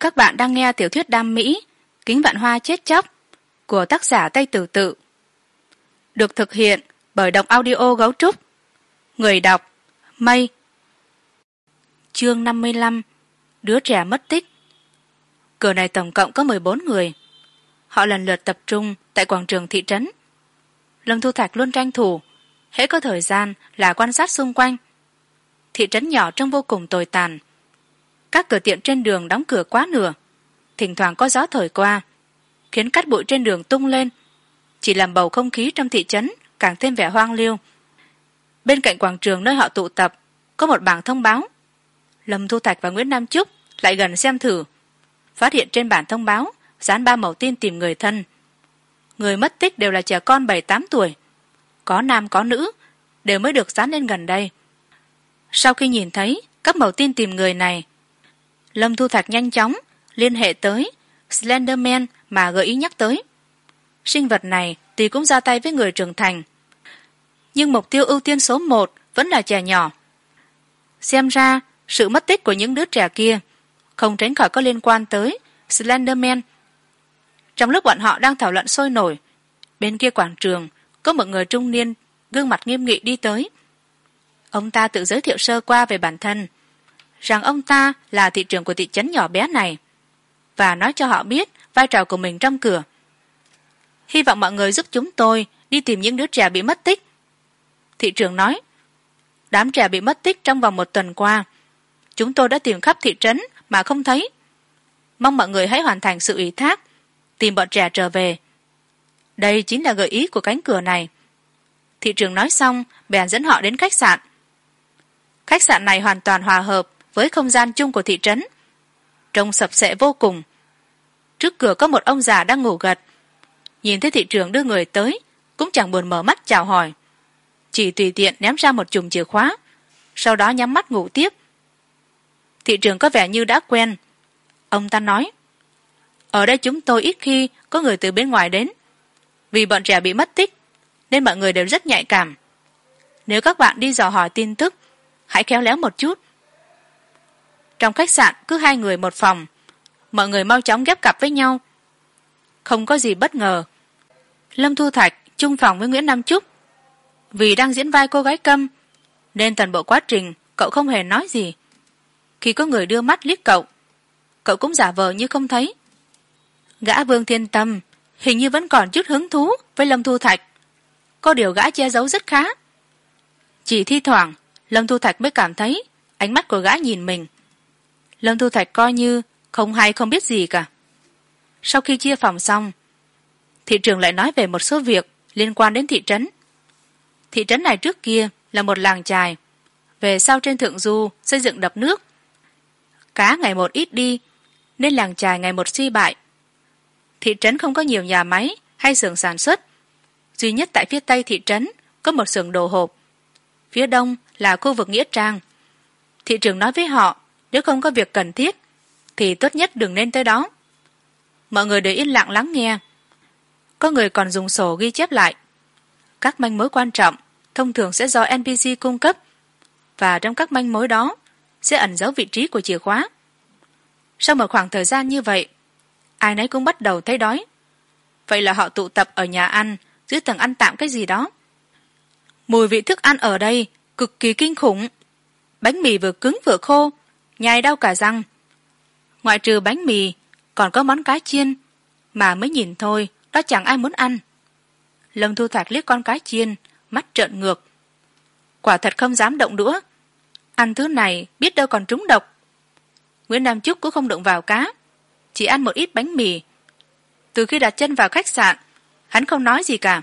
các bạn đang nghe tiểu thuyết đam mỹ, kính vạn hoa chết chóc, của tác giả tây tử tự. Được thực hiện bởi đọc audio gấu trúc. Người đọc, mây. Chương năm mươi lăm, đứa trẻ mất tích. Cửa này tổng cộng có mười bốn người. Họ lần lượt tập trung tại quảng trường thị trấn. Lâm thu thạch luôn tranh thủ, hễ có thời gian là quan sát xung quanh. Thị trấn nhỏ trông vô cùng tồi tàn các cửa tiệm trên đường đóng cửa quá nửa. Thỉnh thoảng có gió thổi qua, khiến cát bụi trên đường tung lên. Chỉ làm bầu không khí trong thị trấn càng thêm vẻ hoang liêu. Bên cạnh quảng trường nơi họ tụ tập, có một bảng thông báo. Lâm thu thạch và nguyễn nam trúc lại gần xem thử. Phát hiện trên bản thông báo, dán ba mẫu tin tìm người thân. Người mất tích đều là trẻ con bảy, tám tuổi. Có nam, có nữ, đều mới được dán lên gần đây. Sau khi nhìn thấy, các mẫu tin tìm người này lâm thu thạch nhanh chóng liên hệ tới slenderman mà gợi ý nhắc tới. Sinh vật này tuy cũng ra tay với người trưởng thành, nhưng mục tiêu ưu tiên số một vẫn là trẻ nhỏ. Xem ra, sự mất tích của những đứa trẻ kia không tránh khỏi có liên quan tới slenderman. Trong lúc bọn họ đang thảo luận sôi nổi, bên kia quảng trường có một người trung niên gương mặt nghiêm nghị đi tới. Ông ta tự giới thiệu sơ qua về bản thân rằng ông ta là thị trưởng của thị trấn nhỏ bé này, và nói cho họ biết vai trò của mình trong cửa. Hy vọng mọi người giúp chúng tôi đi tìm những đứa trẻ bị mất tích. Thị trưởng nói, đám trẻ bị mất tích trong vòng một tuần qua. Chúng tôi đã tìm khắp thị trấn mà không thấy. Mong mọi người hãy hoàn thành sự ủy thác, tìm bọn trẻ trở về. Đây chính là gợi ý của cánh cửa này. Thị trường nói xong, bèn dẫn họ đến khách sạn. Khách sạn này hoàn toàn hòa hợp với không gian chung của thị trấn. Trông sập sệ vô cùng. Trước cửa có một ông già đang ngủ gật. Nhìn thấy thị trường đưa người tới, cũng chẳng buồn mở mắt chào hỏi. Chỉ tùy tiện ném ra một chùm chìa khóa, sau đó nhắm mắt ngủ tiếp. Thị trường có vẻ như đã quen. Ông ta nói, ở đây chúng tôi ít khi có người từ bên ngoài đến. Vì bọn trẻ bị mất tích, nên mọi người đều rất nhạy cảm. Nếu các bạn đi dò hỏi tin tức, hãy khéo léo một chút trong khách sạn, cứ hai người một phòng. Mọi người mau chóng ghép cặp với nhau. Không có gì bất ngờ. Lâm thu thạch chung phòng với nguyễn nam trúc. Vì đang diễn vai cô gái câm, nên toàn bộ quá trình, cậu không hề nói gì. Khi có người đưa mắt liếc cậu cậu cũng giả vờ như không thấy. Gã vương thiên tâm hình như vẫn còn chút hứng thú với lâm thu thạch. Có điều gã che giấu rất khá. Chỉ thi thoảng, lâm thu thạch mới cảm thấy ánh mắt của gã nhìn mình lâm thu thạch coi như không hay không biết gì cả. Sau khi chia phòng xong, thị trường lại nói về một số việc liên quan đến thị trấn. Thị trấn này trước kia là một làng trài, về sau trên thượng du xây dựng đập nước. Cá ngày một ít đi, nên làng trài ngày một suy bại. Thị trấn không có nhiều nhà máy hay xưởng sản xuất. Duy nhất tại phía tây thị trấn có một xưởng đồ hộp. Phía đông là khu vực nghĩa trang. Thị trường nói với họ nếu không có việc cần thiết, thì tốt nhất đừng nên tới đó. Mọi người đều yên lặng lắng nghe. Có người còn dùng sổ ghi chép lại. Các manh mối quan trọng thông thường sẽ do npc cung cấp, và trong các manh mối đó sẽ ẩn giấu vị trí của chìa khóa. Sau một khoảng thời gian như vậy, ai nấy cũng bắt đầu thấy đói. Vậy là họ tụ tập ở nhà ăn dưới tầng ăn tạm cái gì đó. Mùi vị thức ăn ở đây cực kỳ kinh khủng. Bánh mì vừa cứng vừa khô nhai đau cả răng. Ngoại trừ bánh mì, còn có món cá chiên, mà mới nhìn thôi, đó chẳng ai muốn ăn. Lâm thu thạch liếc con cá chiên, mắt trợn ngược. Quả thật không dám động đũa. Ăn thứ này biết đâu còn trúng độc. Nguyễn nam trúc cũng không động vào cá, chỉ ăn một ít bánh mì. Từ khi đặt chân vào khách sạn, hắn không nói gì cả.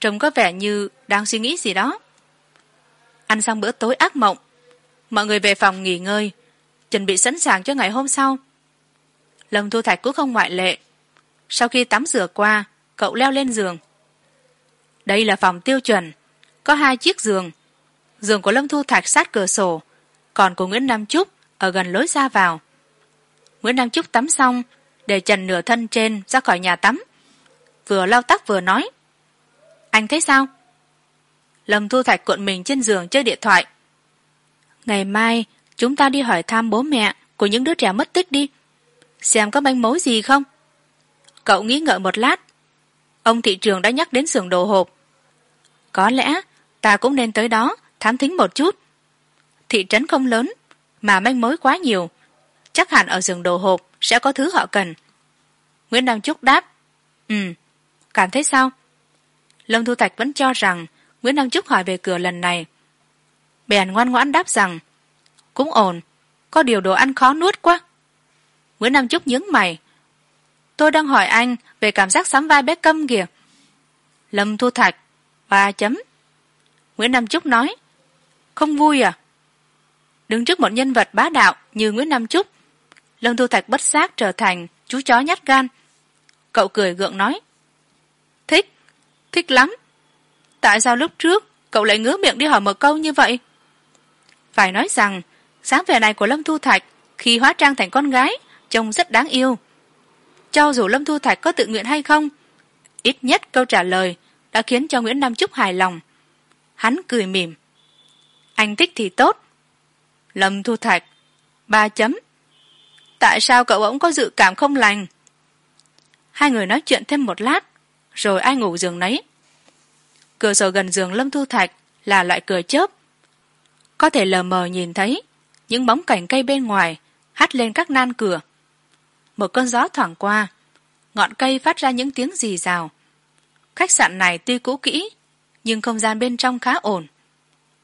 Trông có vẻ như đang suy nghĩ gì đó. Ăn xong bữa tối ác mộng, mọi người về phòng nghỉ ngơi chuẩn bị sẵn sàng cho ngày hôm sau. Lâm thu thạch cũng không ngoại lệ. Sau khi tắm rửa qua, cậu leo lên giường. Đây là phòng tiêu chuẩn, có hai chiếc giường. Giường của lâm thu thạch sát cửa sổ, còn của nguyễn nam trúc ở gần lối ra vào. Nguyễn nam trúc tắm xong, để trần nửa thân trên ra khỏi nhà tắm. Vừa lau tóc vừa nói, anh thấy sao? Lâm thu thạch cuộn mình trên giường chơi điện thoại. Ngày mai chúng ta đi hỏi thăm bố mẹ của những đứa trẻ mất tích đi. Xem có manh mối gì không? Cậu nghĩ ngợi một lát. Ông thị trường đã nhắc đến xưởng đồ hộp. Có lẽ ta cũng nên tới đó thám thính một chút. Thị trấn không lớn, mà manh mối quá nhiều. Chắc hẳn ở giường đồ hộp sẽ có thứ họ cần. Nguyễn đăng trúc đáp ừ cảm thấy sao? Lâm thu thạch vẫn cho rằng nguyễn đăng trúc hỏi về cửa lần này. Bèn ngoan ngoãn đáp rằng cũng ổn. Có điều đồ ăn khó nuốt quá. Nguyễn nam trúc nhướng mày. Tôi đang hỏi anh về cảm giác sắm vai bé câm kìa. Lâm thu thạch. Ba chấm. Nguyễn nam trúc nói. Không vui à? Đứng trước một nhân vật bá đạo như nguyễn nam trúc lâm thu thạch bất giác trở thành chú chó nhát gan. Cậu cười gượng nói. Thích thích lắm. Tại sao lúc trước cậu lại ngứa miệng đi hỏi một câu như vậy? Phải nói rằng sáng vẻ này của lâm thu thạch khi hóa trang thành con gái, trông rất đáng yêu. Cho dù lâm thu thạch có tự nguyện hay không, ít nhất câu trả lời đã khiến cho nguyễn nam trúc hài lòng. Hắn cười mỉm. Anh thích thì tốt. Lâm thu thạch, ba chấm. Tại sao cậu ổng có dự cảm không lành? Hai người nói chuyện thêm một lát, rồi ai ngủ giường nấy. Cửa sổ gần giường lâm thu thạch là loại cửa chớp. Có thể lờ mờ nhìn thấy những bóng cảnh cây bên ngoài hắt lên các nan cửa. Một cơn gió thoảng qua, ngọn cây phát ra những tiếng rì rào. Khách sạn này tuy cũ kỹ, nhưng không gian bên trong khá ổn.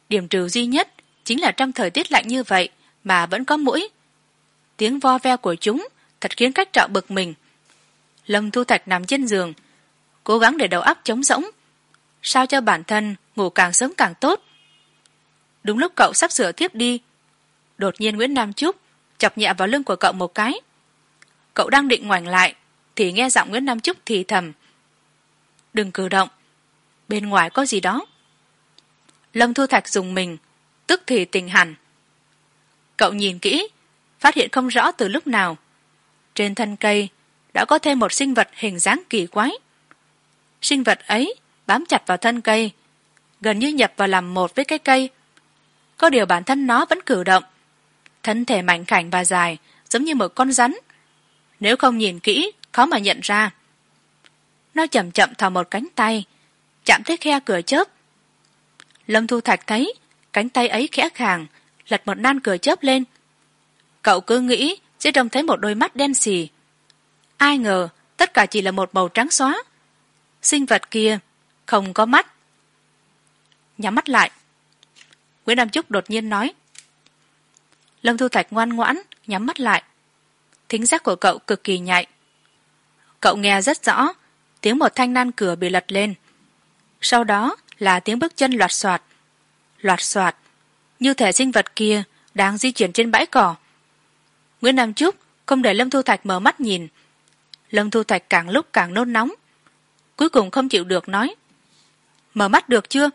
Điểm trừ duy nhất chính là trong thời tiết lạnh như vậy mà vẫn có mũi. Tiếng vo ve của chúng thật khiến khách trọ bực mình. Lâm thu thạch nằm trên giường, cố gắng để đầu óc trống rỗng, sao cho bản thân ngủ càng sớm càng tốt. Đúng lúc cậu sắp sửa tiếp đi đột nhiên nguyễn nam trúc chọc nhẹ vào lưng của cậu một cái. Cậu đang định ngoảnh lại thì nghe giọng nguyễn nam trúc thì thầm. Đừng cử động, bên ngoài có gì đó. Lâm thu thạch dùng mình, tức thì tình hẳn. Cậu nhìn kỹ, phát hiện không rõ từ lúc nào. Trên thân cây đã có thêm một sinh vật hình dáng kỳ quái. Sinh vật ấy bám chặt vào thân cây, gần như nhập vào làm một với cái cây. Có điều bản thân nó vẫn cử động thân thể mảnh khảnh và dài, giống như một con rắn. Nếu không nhìn kỹ, khó mà nhận ra. Nó chậm chậm thò một cánh tay, chạm tới khe cửa chớp. Lâm thu thạch thấy, cánh tay ấy khẽ khàng, lật một nan cửa chớp lên. Cậu cứ nghĩ sẽ trông thấy một đôi mắt đen xì. Ai ngờ, tất cả chỉ là một màu trắng xóa. Sinh vật kia không có mắt. Nhắm mắt lại. Nguyễn nam trúc đột nhiên nói lâm thu thạch ngoan ngoãn, nhắm mắt lại. Thính giác của cậu cực kỳ nhạy. Cậu nghe rất rõ, tiếng một thanh nan cửa bị lật lên. Sau đó là tiếng bước chân loạt soạt. Loạt soạt, như thể sinh vật kia đang di chuyển trên bãi cỏ. Nguyễn nam trúc không để lâm thu thạch mở mắt nhìn. Lâm thu thạch càng lúc càng nôn nóng. Cuối cùng không chịu được nói, mở mắt được chưa?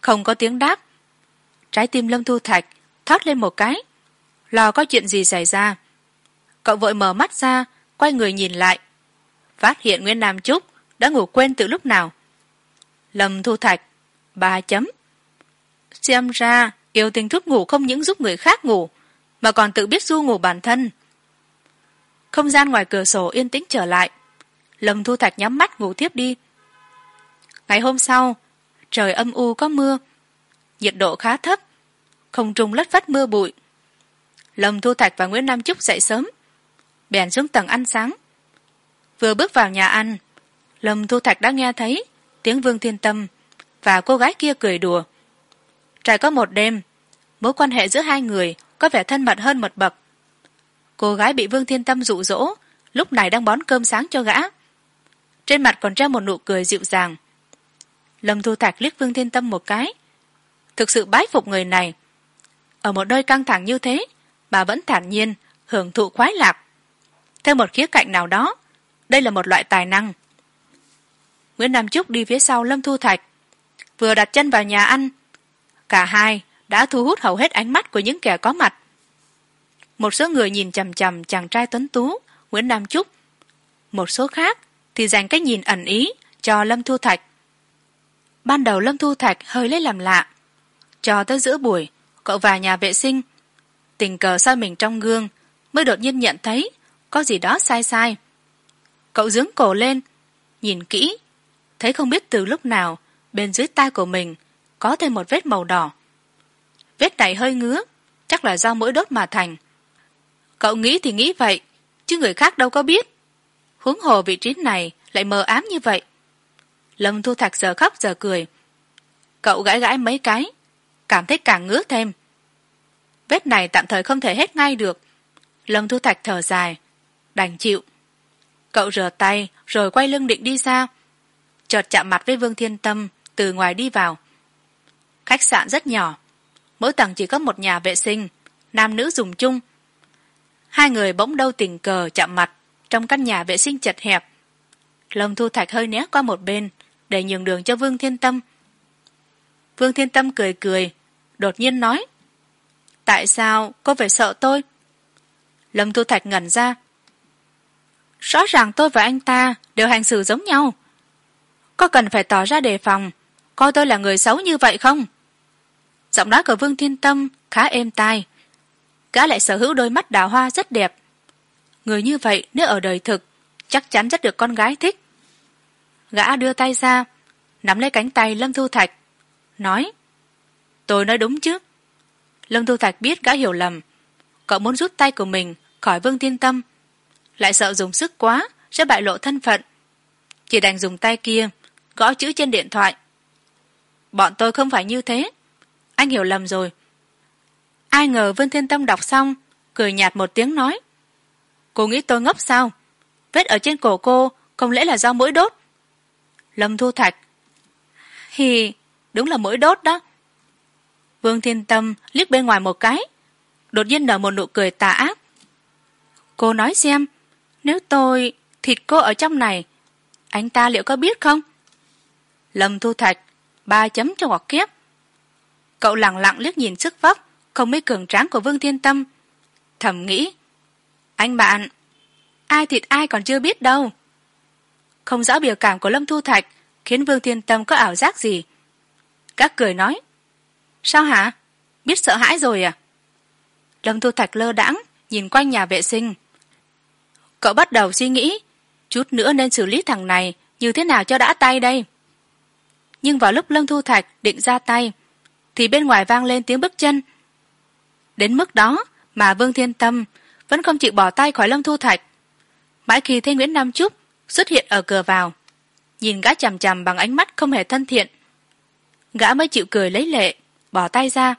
Không có tiếng đáp. Trái tim lâm thu thạch thoát lên một cái. Lo có chuyện gì xảy ra. Cậu vội mở mắt ra, quay người nhìn lại. Phát hiện nguyễn nam trúc đã ngủ quên từ lúc nào. Lâm thu thạch, ba chấm. Xem ra, yêu tình thuốc ngủ không những giúp người khác ngủ, mà còn tự biết du ngủ bản thân. Không gian ngoài cửa sổ yên tĩnh trở lại. Lâm thu thạch nhắm mắt ngủ tiếp đi. Ngày hôm sau, trời âm u có mưa, nhiệt độ khá thấp không trung lất phất mưa bụi. Lâm thu thạch và nguyễn nam trúc dậy sớm, bèn xuống tầng ăn sáng. Vừa bước vào nhà ăn, lâm thu thạch đã nghe thấy tiếng vương thiên tâm và cô gái kia cười đùa. Trải có một đêm, mối quan hệ giữa hai người có vẻ thân mật hơn một bậc. Cô gái bị vương thiên tâm rụ rỗ lúc này đang bón cơm sáng cho gã. Trên mặt còn treo một nụ cười dịu dàng. Lâm thu thạch liếc vương thiên tâm một cái. Thực sự bái phục người này ở một nơi căng thẳng như thế, bà vẫn thản nhiên hưởng thụ khoái lạc. Theo một khía cạnh nào đó, đây là một loại tài năng. Nguyễn nam trúc đi phía sau lâm thu thạch, vừa đặt chân vào nhà ăn. Cả hai đã thu hút hầu hết ánh mắt của những kẻ có mặt. Một số người nhìn chằm chằm chàng trai tuấn tú, nguyễn nam trúc một số khác thì dành cái nhìn ẩn ý cho lâm thu thạch. Ban đầu lâm thu thạch hơi lấy làm lạ, cho tới giữa buổi cậu vào nhà vệ sinh. Tình cờ soi mình trong gương, mới đột nhiên nhận thấy có gì đó sai sai. Cậu dướng cổ lên, nhìn kỹ, thấy không biết từ lúc nào bên dưới tai của mình có thêm một vết màu đỏ. Vết này hơi ngứa, chắc là do mũi đốt mà thành. Cậu nghĩ thì nghĩ vậy, chứ người khác đâu có biết. Huống hồ vị trí này lại mờ ám như vậy. Lâm thu thạch giờ khóc giờ cười. Cậu gãi gãi mấy cái cảm thấy càng ngứa thêm. Vết này tạm thời không thể hết ngay được. Lâm thu thạch thở dài, đành chịu. Cậu rửa tay rồi quay lưng định đi ra. Chợt chạm mặt với vương thiên tâm, từ ngoài đi vào. Khách sạn rất nhỏ, mỗi tầng chỉ có một nhà vệ sinh, nam nữ dùng chung. Hai người bỗng đâu tình cờ chạm mặt trong căn nhà vệ sinh chật hẹp. Lâm thu thạch hơi né qua một bên, để nhường đường cho vương thiên tâm. Vương thiên tâm cười cười đột nhiên nói, tại sao cô phải sợ tôi? Lâm thu thạch ngẩn ra. Rõ ràng tôi và anh ta đều hành xử giống nhau. Có cần phải tỏ ra đề phòng coi tôi là người xấu như vậy không? Giọng nói của vương thiên tâm khá êm tai. Gã lại sở hữu đôi mắt đào hoa rất đẹp. Người như vậy nếu ở đời thực, chắc chắn rất được con gái thích. Gã đưa tay ra, nắm lấy cánh tay lâm thu thạch, nói tôi nói đúng chứ? Lâm thu thạch biết gã hiểu lầm. Cậu muốn rút tay của mình khỏi vương thiên tâm. Lại sợ dùng sức quá, sẽ bại lộ thân phận. Chỉ đành dùng tay kia, gõ chữ trên điện thoại. Bọn tôi không phải như thế. Anh hiểu lầm rồi. Ai ngờ vương thiên tâm đọc xong, cười nhạt một tiếng nói. Cô nghĩ tôi ngốc sao? Vết ở trên cổ cô không lẽ là do mũi đốt? Lâm thu thạch. Hì, đúng là mũi đốt đó vương thiên tâm liếc bên ngoài một cái. Đột nhiên nở một nụ cười tà ác. Cô nói xem, nếu tôi, thịt cô ở trong này, anh ta liệu có biết không? Lâm thu thạch, ba chấm cho ngoặc kép cậu lẳng lặng liếc nhìn sức vóc không mấy cường tráng của vương thiên tâm. Thầm nghĩ, anh bạn, ai thịt ai còn chưa biết đâu. Không rõ biểu cảm của lâm thu thạch khiến vương thiên tâm có ảo giác gì. Các cười nói sao hả? Biết sợ hãi rồi à? Lâm thu thạch lơ đãng, nhìn quanh nhà vệ sinh. Cậu bắt đầu suy nghĩ, chút nữa nên xử lý thằng này như thế nào cho đã tay đây. Nhưng vào lúc lâm thu thạch định ra tay, thì bên ngoài vang lên tiếng bước chân. Đến mức đó mà vương thiên tâm vẫn không chịu bỏ tay khỏi lâm thu thạch. Mãi khi thấy nguyễn nam trúc xuất hiện ở cửa vào, nhìn gã chằm chằm bằng ánh mắt không hề thân thiện, gã mới chịu cười lấy lệ bỏ tay ra.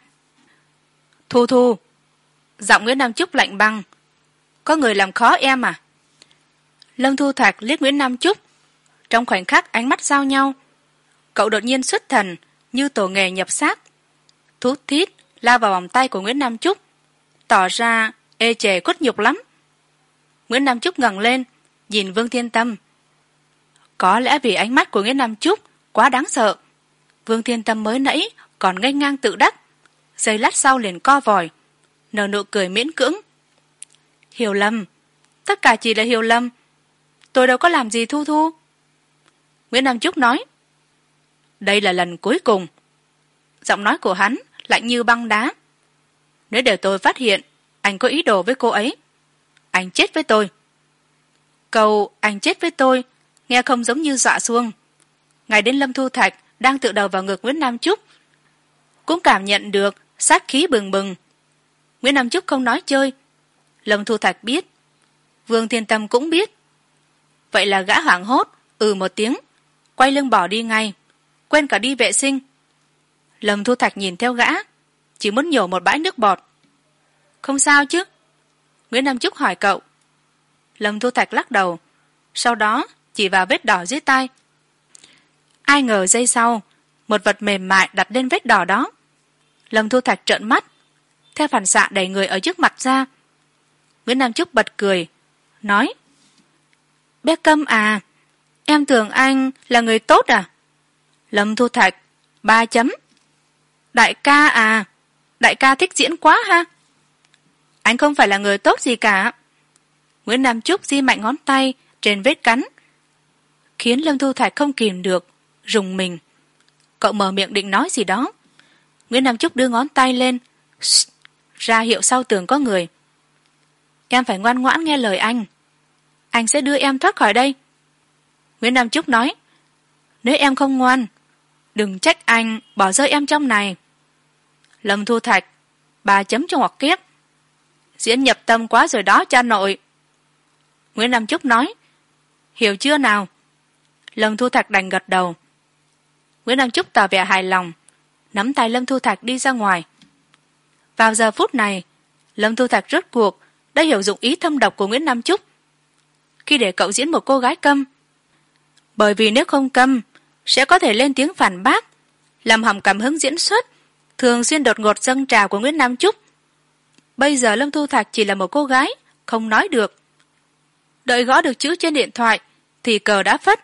Thu thu, giọng nguyễn nam trúc lạnh băng. Có người làm khó em à? Lâm thu thoạt liếc nguyễn nam trúc trong khoảnh khắc ánh mắt giao nhau, cậu đột nhiên xuất thần như tổ nghề nhập xác. Thút thít lao vào vòng tay của nguyễn nam trúc tỏ ra ê chề khuất nhục lắm. Nguyễn nam trúc ngẩng lên, nhìn vương thiên tâm. Có lẽ vì ánh mắt của nguyễn nam trúc quá đáng sợ, vương thiên tâm mới nãy còn nghênh ngang tự đắc. Giây lát sau liền co vòi, nở nụ cười miễn cưỡng. Hiểu lầm, tất cả chỉ là hiểu lầm. Tôi đâu có làm gì thu thu. Nguyễn nam trúc nói, đây là lần cuối cùng. Giọng nói của hắn lạnh như băng đá. Nếu để tôi phát hiện anh có ý đồ với cô ấy, anh chết với tôi. Câu anh chết với tôi nghe không giống như dọa xuông. Ngày đến lâm thu thạch đang tự đầu vào ngực nguyễn nam trúc cũng cảm nhận được sát khí bừng bừng. Nguyễn nam trúc không nói chơi. Lâm thu thạch biết. Vương thiên tâm cũng biết. Vậy là gã hoảng hốt ừ một tiếng, quay lưng bỏ đi ngay, quên cả đi vệ sinh. Lâm thu thạch nhìn theo gã, chỉ muốn nhổ một bãi nước bọt. Không sao chứ? Nguyễn nam trúc hỏi cậu. Lâm thu thạch lắc đầu, sau đó chỉ vào vết đỏ dưới tay ai ngờ giây sau, một vật mềm mại đặt lên vết đỏ đó lâm thu thạch trợn mắt, theo phản xạ đẩy người ở trước mặt ra. Nguyễn nam trúc bật cười, nói, bé câm à em tưởng anh là người tốt à? Lâm thu thạch, ba chấm, đại ca à đại ca thích diễn quá ha. Anh không phải là người tốt gì cả. Nguyễn nam trúc di mạnh ngón tay trên vết cắn, khiến lâm thu thạch không kìm được, rùng mình. Cậu mở miệng định nói gì đó nguyễn nam trúc đưa ngón tay lên. Ra hiệu sau tường có người. Em phải ngoan ngoãn nghe lời anh. Anh sẽ đưa em thoát khỏi đây. Nguyễn nam trúc nói. Nếu em không ngoan, đừng trách anh bỏ rơi em trong này. Lâm thu thạch, bà chấm cho ngoặc kiếp. Diễn nhập tâm quá rồi đó, cha nội. Nguyễn nam trúc nói. Hiểu chưa nào? Lâm thu thạch đành gật đầu. Nguyễn nam trúc tỏ vẻ hài lòng nắm tay lâm thu thạch đi ra ngoài. Vào giờ phút này, lâm thu thạch rốt cuộc đã hiểu dụng ý thâm độc của nguyễn nam trúc. Khi để cậu diễn một cô gái câm, bởi vì nếu không câm, sẽ có thể lên tiếng phản bác, làm hỏng cảm hứng diễn xuất, thường xuyên đột ngột dâng trào của nguyễn nam trúc. Bây giờ lâm thu thạch chỉ là một cô gái, không nói được. Đợi gõ được chữ trên điện thoại, thì cờ đã phất,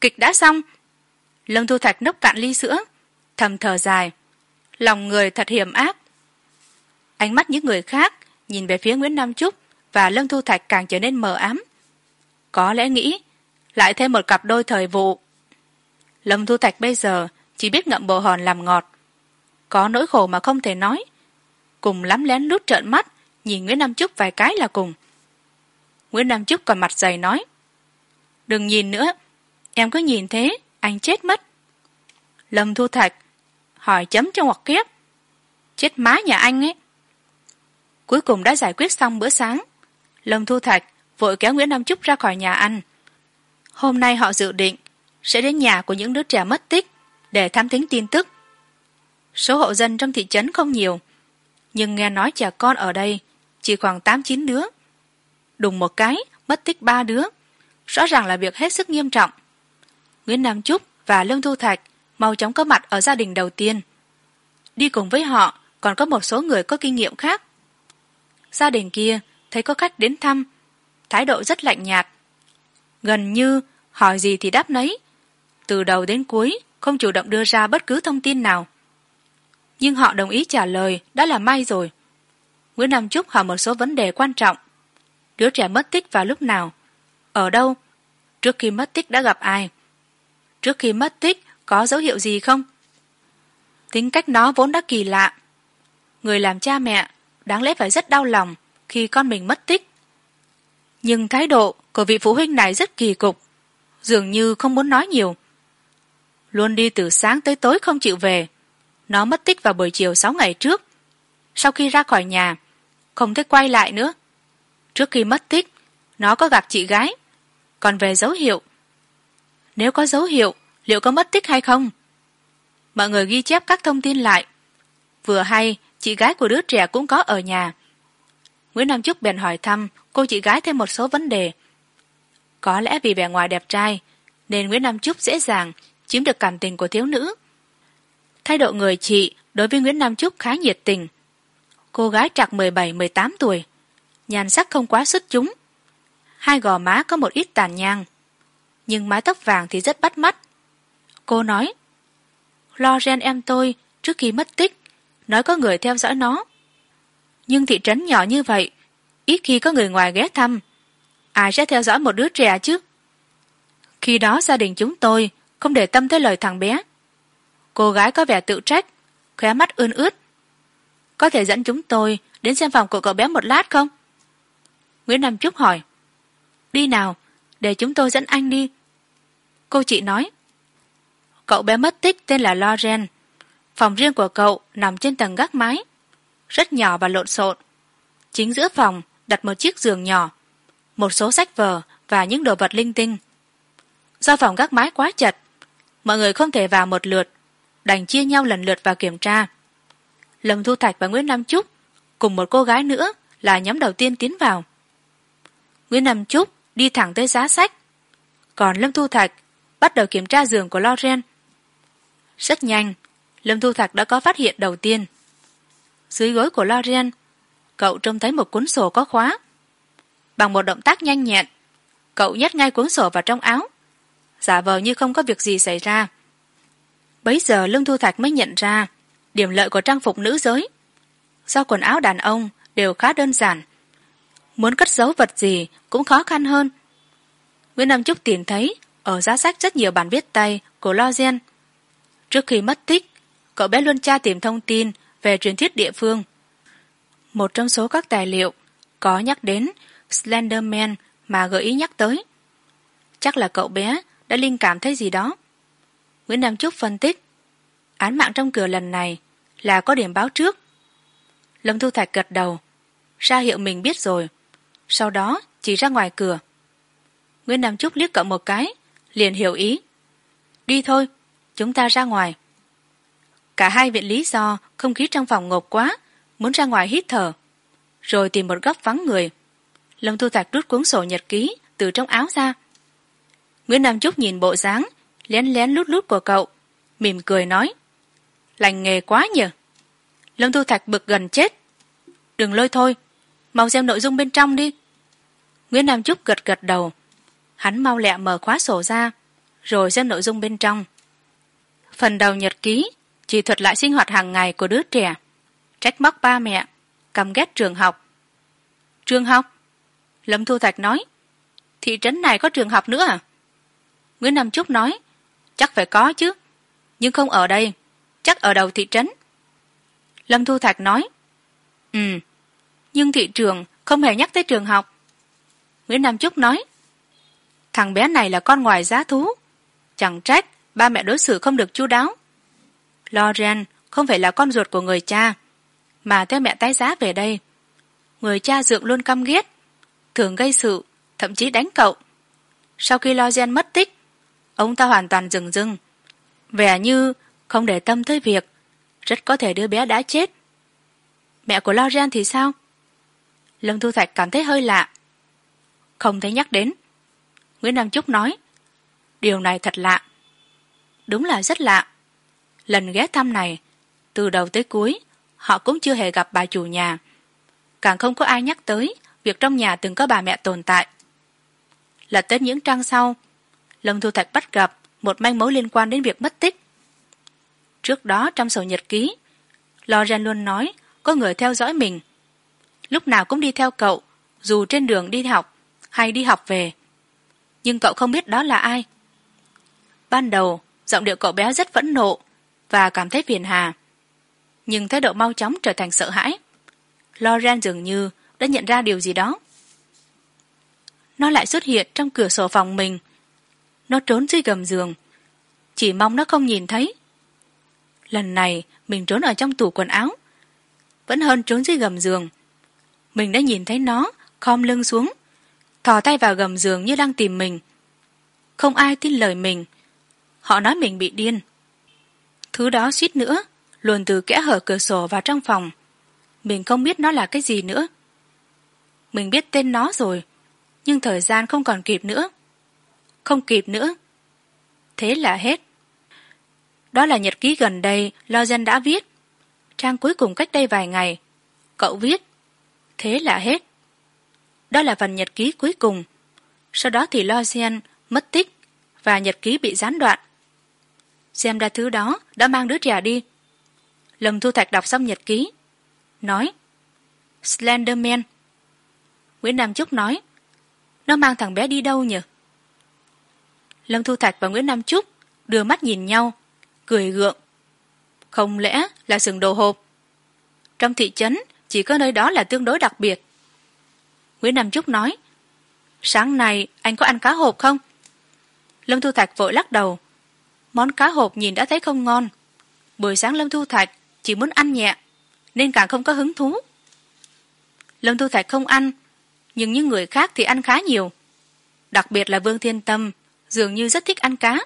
kịch đã xong. Lâm thu thạch nốc cạn ly sữa thầm thở dài. Lòng người thật hiểm ác. Ánh mắt những người khác nhìn về phía nguyễn nam trúc và lâm thu thạch càng trở nên mờ ám. Có lẽ nghĩ, lại thêm một cặp đôi thời vụ. Lâm thu thạch bây giờ chỉ biết ngậm bồ hòn làm ngọt. Có nỗi khổ mà không thể nói. Cùng lắm lén lút trợn mắt, nhìn nguyễn nam trúc vài cái là cùng. Nguyễn nam trúc còn mặt dày nói, đừng nhìn nữa, em cứ nhìn thế, anh chết mất. Lâm thu thạch hỏi chấm cho ngoặc kiếp. Chết má nhà anh ấy. Cuối cùng đã giải quyết xong bữa sáng. Lâm thu thạch vội kéo nguyễn nam trúc ra khỏi nhà ăn. Hôm nay họ dự định sẽ đến nhà của những đứa trẻ mất tích để thám thính tin tức. Số hộ dân trong thị trấn không nhiều, nhưng nghe nói trẻ con ở đây chỉ khoảng tám chín đứa. Đùng một cái, mất tích ba đứa. Rõ ràng là việc hết sức nghiêm trọng. Nguyễn nam trúc và lương thu thạch mau chóng có mặt ở gia đình đầu tiên. Đi cùng với họ, còn có một số người có kinh nghiệm khác. Gia đình kia thấy có khách đến thăm, thái độ rất lạnh nhạt. Gần như, hỏi gì thì đáp nấy. Từ đầu đến cuối, không chủ động đưa ra bất cứ thông tin nào. Nhưng họ đồng ý trả lời, đã là may rồi. Nguyễn nam trúc hỏi một số vấn đề quan trọng. Đứa trẻ mất tích vào lúc nào? Ở đâu? Trước khi mất tích đã gặp ai? Trước khi mất tích có dấu hiệu gì không? Tính cách nó vốn đã kỳ lạ. Người làm cha mẹ đáng lẽ phải rất đau lòng khi con mình mất tích. Nhưng thái độ của vị phụ huynh này rất kỳ cục, dường như không muốn nói nhiều. Luôn đi từ sáng tới tối không chịu về. Nó mất tích vào buổi chiều sáu ngày trước. Sau khi ra khỏi nhà, không thấy quay lại nữa. Trước khi mất tích, nó có gặp chị gái. Còn về dấu hiệu, nếu có dấu hiệu liệu có mất tích hay không? Mọi người ghi chép các thông tin lại. Vừa hay, chị gái của đứa trẻ cũng có ở nhà. Nguyễn nam trúc bèn hỏi thăm, cô chị gái thêm một số vấn đề. Có lẽ vì vẻ ngoài đẹp trai, nên nguyễn nam trúc dễ dàng chiếm được cảm tình của thiếu nữ. Thái độ người chị đối với nguyễn nam trúc khá nhiệt tình. Cô gái trạc mười bảy, mười tám tuổi nhàn sắc không quá xuất chúng. Hai gò má có một ít tàn nhang, nhưng mái tóc vàng thì rất bắt mắt cô nói lo ren em tôi trước khi mất tích, nói có người theo dõi nó. Nhưng thị trấn nhỏ như vậy, ít khi có người ngoài ghé thăm. Ai sẽ theo dõi một đứa trẻ chứ? Khi đó gia đình chúng tôi không để tâm tới lời thằng bé. Cô gái có vẻ tự trách, khóe mắt ươn ướt. Có thể dẫn chúng tôi đến xem phòng của cậu bé một lát không? Nguyễn nam trúc hỏi, đi nào, để chúng tôi dẫn anh đi. Cô chị nói cậu bé mất tích tên là loren. Phòng riêng của cậu nằm trên tầng gác mái, rất nhỏ và lộn xộn. Chính giữa phòng đặt một chiếc giường nhỏ, một số sách vở và những đồ vật linh tinh. Do phòng gác mái quá chật, mọi người không thể vào một lượt, đành chia nhau lần lượt vào kiểm tra. Lâm thu thạch và nguyễn nam trúc cùng một cô gái nữa là nhóm đầu tiên tiến vào. Nguyễn nam trúc đi thẳng tới giá sách, còn lâm thu thạch bắt đầu kiểm tra giường của loren rất nhanh lâm thu thạc đã có phát hiện đầu tiên. Dưới gối của lauren, cậu trông thấy một cuốn sổ có khóa. Bằng một động tác nhanh nhẹn cậu nhét ngay cuốn sổ vào trong áo. Giả vờ như không có việc gì xảy ra. Bấy giờ lương thu thạch mới nhận ra điểm lợi của trang phục nữ giới. Do quần áo đàn ông đều khá đơn giản. Muốn cất giấu vật gì cũng khó khăn hơn. Nguyễn nam trúc tìm thấy ở giá sách rất nhiều bản viết tay của lo gen trước khi mất tích, cậu bé luôn tra tìm thông tin về truyền thuyết địa phương. Một trong số các tài liệu có nhắc đến slenderman mà gợi ý nhắc tới. Chắc là cậu bé đã linh cảm thấy gì đó. Nguyễn nam trúc phân tích, án mạng trong cửa lần này là có điểm báo trước. Lâm thu thạch gật đầu, ra hiệu mình biết rồi, sau đó chỉ ra ngoài cửa. Nguyễn nam trúc liếc cậu một cái, liền hiểu ý. Đi thôi chúng ta ra ngoài. Cả hai viện lý do không khí trong phòng ngột quá, muốn ra ngoài hít thở, rồi tìm một góc vắng người. Lâm thu thạch rút cuốn sổ nhật ký từ trong áo ra. Nguyễn nam trúc nhìn bộ dáng, lén lén lút lút của cậu, mỉm cười nói, lành nghề quá nhỉ. Lâm thu thạch bực gần chết, đừng lôi thôi, mau xem nội dung bên trong đi. Nguyễn nam trúc gật gật đầu, hắn mau lẹ mở khóa sổ ra, rồi xem nội dung bên trong phần đầu nhật ký, chỉ thuật lại sinh hoạt hàng ngày của đứa trẻ. Trách móc ba mẹ, căm ghét trường học. Trường học? Lâm thu thạch nói. Thị trấn này có trường học nữa à? Nguyễn nam trúc nói. Chắc phải có chứ. Nhưng không ở đây. Chắc ở đầu thị trấn. Lâm thu thạch nói. Ừ nhưng thị trường không hề nhắc tới trường học. Nguyễn nam trúc nói. Thằng bé này là con ngoài giá thú. Chẳng trách ba mẹ đối xử không được chu đáo. Loren không phải là con ruột của người cha, mà theo mẹ tái giá về đây. Người cha dượng luôn căm ghét, thường gây sự, thậm chí đánh cậu. Sau khi loren mất tích, ông ta hoàn toàn dừng dưng. Vẻ như không để tâm tới việc rất có thể đứa bé đã chết. Mẹ của loren thì sao? Lâm thu thạch cảm thấy hơi lạ. Không thấy nhắc đến. Nguyễn nam trúc nói, điều này thật lạ đúng là rất lạ. Lần ghé thăm này, từ đầu tới cuối, họ cũng chưa hề gặp bà chủ nhà. Càng không có ai nhắc tới việc trong nhà từng có bà mẹ tồn tại. Là tới những trang sau, lâm thu thạch bắt gặp một manh mối liên quan đến việc mất tích. Trước đó trong sổ nhật ký, loren luôn nói có người theo dõi mình. Lúc nào cũng đi theo cậu, dù trên đường đi học hay đi học về. Nhưng cậu không biết đó là ai. Ban đầu giọng điệu cậu bé rất phẫn nộ và cảm thấy phiền hà. Nhưng thái độ mau chóng trở thành sợ hãi. Loren dường như đã nhận ra điều gì đó. Nó lại xuất hiện trong cửa sổ phòng mình. Nó trốn dưới gầm giường. Chỉ mong nó không nhìn thấy. Lần này, mình trốn ở trong tủ quần áo. Vẫn hơn trốn dưới gầm giường. Mình đã nhìn thấy nó, khom lưng xuống, thò tay vào gầm giường như đang tìm mình. Không ai tin lời mình họ nói mình bị điên. Thứ đó suýt nữa, luồn từ kẽ hở cửa sổ vào trong phòng. Mình không biết nó là cái gì nữa. Mình biết tên nó rồi, nhưng thời gian không còn kịp nữa. Không kịp nữa. Thế là hết. Đó là nhật ký gần đây lo dân đã viết. Trang cuối cùng cách đây vài ngày, cậu viết. Thế là hết. Đó là phần nhật ký cuối cùng. Sau đó thì lo gen mất tích và nhật ký bị gián đoạn xem ra thứ đó đã mang đứa trẻ đi. Lâm thu thạch đọc xong nhật ký, nói slenderman nguyễn nam trúc nói, nó mang thằng bé đi đâu nhỉ? Lâm thu thạch và nguyễn nam trúc đưa mắt nhìn nhau, cười gượng. Không lẽ là sừng đồ hộp? Trong thị trấn chỉ có nơi đó là tương đối đặc biệt. Nguyễn nam trúc nói, sáng nay anh có ăn cá hộp không? Lâm thu thạch vội lắc đầu món cá hộp nhìn đã thấy không ngon. Buổi sáng lâm thu thạch chỉ muốn ăn nhẹ, nên càng không có hứng thú. Lâm thu thạch không ăn, nhưng những người khác thì ăn khá nhiều. Đặc biệt là vương thiên tâm, dường như rất thích ăn cá.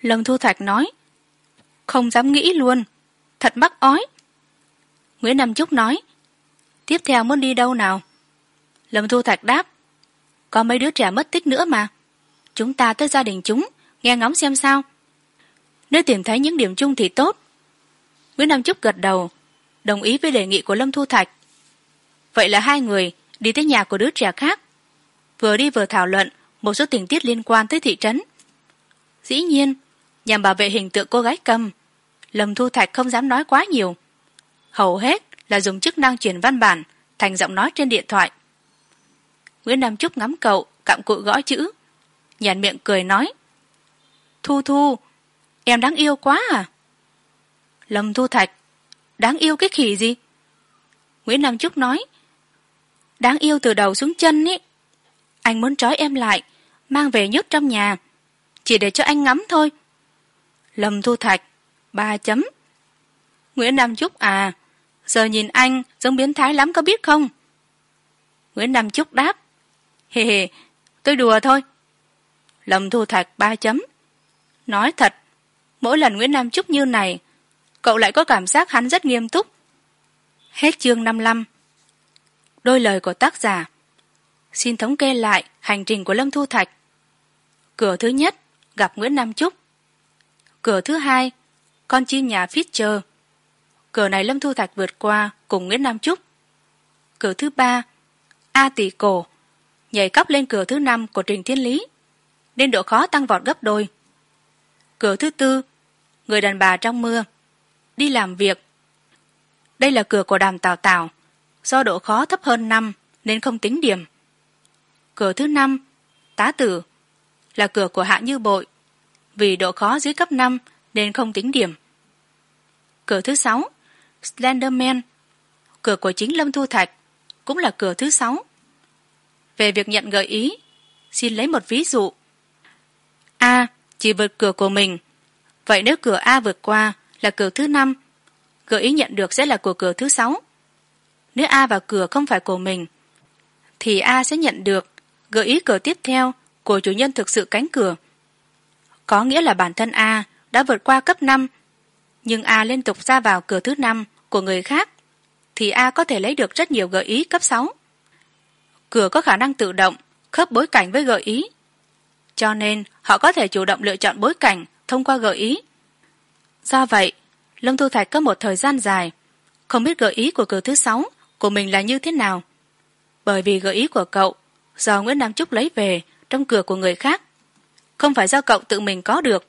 Lâm thu thạch nói, không dám nghĩ luôn, thật mắc ói. Nguyễn nam trúc nói, tiếp theo muốn đi đâu nào? Lâm thu thạch đáp, có mấy đứa trẻ mất tích nữa mà. Chúng ta tới gia đình chúng, nghe ngóng xem sao nếu tìm thấy những điểm chung thì tốt. Nguyễn nam trúc gật đầu, đồng ý với đề nghị của lâm thu thạch. Vậy là hai người đi tới nhà của đứa trẻ khác, vừa đi vừa thảo luận một số tình tiết liên quan tới thị trấn. Dĩ nhiên, nhằm bảo vệ hình tượng cô gái cầm, lâm thu thạch không dám nói quá nhiều. Hầu hết là dùng chức năng truyền văn bản thành giọng nói trên điện thoại. Nguyễn nam trúc ngắm cậu, cặm cụi gõ chữ, nhàn miệng cười nói, thu thu em đáng yêu quá à? Lâm thu thạch, đáng yêu cái khỉ gì? Nguyễn nam trúc nói, đáng yêu từ đầu xuống chân ý. Anh muốn trói em lại, mang về nhốt trong nhà, chỉ để cho anh ngắm thôi. Lâm thu thạch, ba chấm. Nguyễn nam trúc à giờ nhìn anh giống biến thái lắm có biết không? Nguyễn nam trúc đáp, hề hề, tôi đùa thôi. Lâm thu thạch ba chấm. Nói thật mỗi lần nguyễn nam trúc như này, cậu lại có cảm giác hắn rất nghiêm túc. Hết chương năm năm đôi lời của tác giả. Xin thống kê lại hành trình của lâm thu thạch. Cửa thứ nhất, gặp nguyễn nam trúc. Cửa thứ hai, con chim nhà Fischer. cửa này lâm thu thạch vượt qua cùng nguyễn nam trúc. Cửa thứ ba, a tỷ cổ. Nhảy cóc lên cửa thứ năm của trình thiên lý. Nên độ khó tăng vọt gấp đôi. Cửa thứ tư người đàn bà trong mưa, đi làm việc. Đây là cửa của đàm tào tào, do độ khó thấp hơn năm nên không tính điểm. Cửa thứ năm, tá tử, là cửa của hạ như bội. Vì độ khó dưới cấp năm nên không tính điểm. Cửa thứ sáu, slenderman, cửa của chính lâm thu thạch, cũng là cửa thứ sáu. Về việc nhận gợi ý, xin lấy một ví dụ. A, chỉ vượt cửa của mình vậy nếu cửa a vượt qua là cửa thứ năm, gợi ý nhận được sẽ là của cửa thứ sáu. Nếu a vào cửa không phải của mình, thì a sẽ nhận được gợi ý cửa tiếp theo của chủ nhân thực sự cánh cửa. Có nghĩa là bản thân a đã vượt qua cấp năm, nhưng a liên tục ra vào cửa thứ năm của người khác, thì a có thể lấy được rất nhiều gợi ý cấp sáu. Cửa có khả năng tự động khớp bối cảnh với gợi ý, cho nên họ có thể chủ động lựa chọn bối cảnh thông qua gợi ý. Do vậy, lâm thu thạch có một thời gian dài không biết gợi ý của cửa thứ sáu của mình là như thế nào. Bởi vì gợi ý của cậu do nguyễn nam trúc lấy về trong cửa của người khác. Không phải do cậu tự mình có được